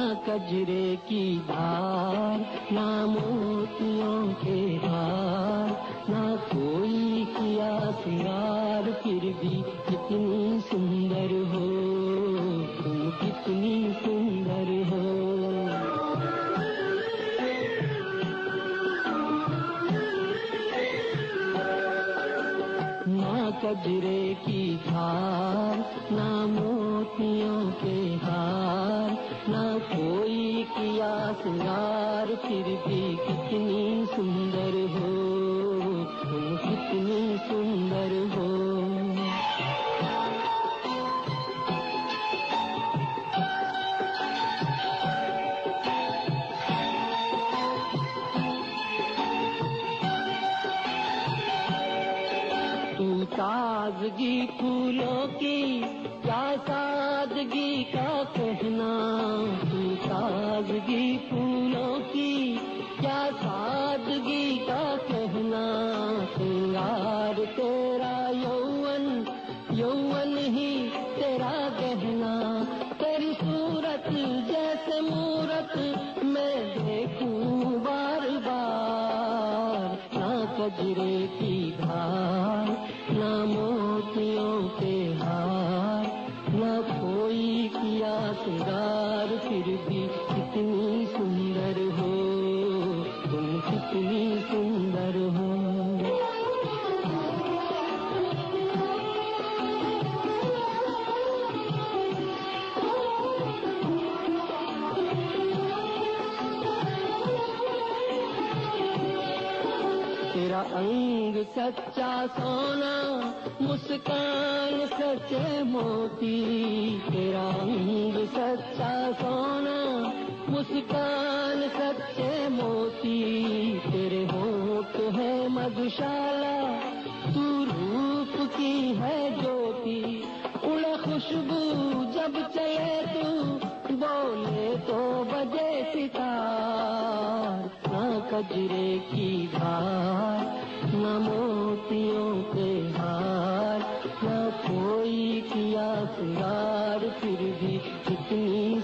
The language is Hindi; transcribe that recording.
कजरे की धार ना मोतियों के हार, ना कोई किया सिंगार फिर भी कितनी सुंदर हो, तुम कितनी सुंदर हो। ना कजरे की धार, ना मोतियों के हार किया सिंगार फिर भी कितनी सुंदर हो। तुम कितनी सुंदर हो। ताजगी फूलों की क्या सादगी का कहना। कहना सिंगार तेरा यौवन यौवन ही तेरा गहना। तेरी सूरत जैसे मूरत मैं देखूँ बार बार ना कजरे की धार, न मोतियों के हार, न कोई किया सिंगार फिर भी कितनी सुंदर हो। तुम कितनी सुंदर तेरा अंग सच्चा सोना, मुस्कान सच्चे मोती। तेरा अंग सच्चा सोना, मुस्कान सच्चे मोती। तेरे होठ है मधुशाला, तू रूप की है ज्योति। उड़े खुशबू जब चले तू, बोले तो बजे सितार। न कजरे की भार न मोतियों के हार न कोई किया फिर भी कितनी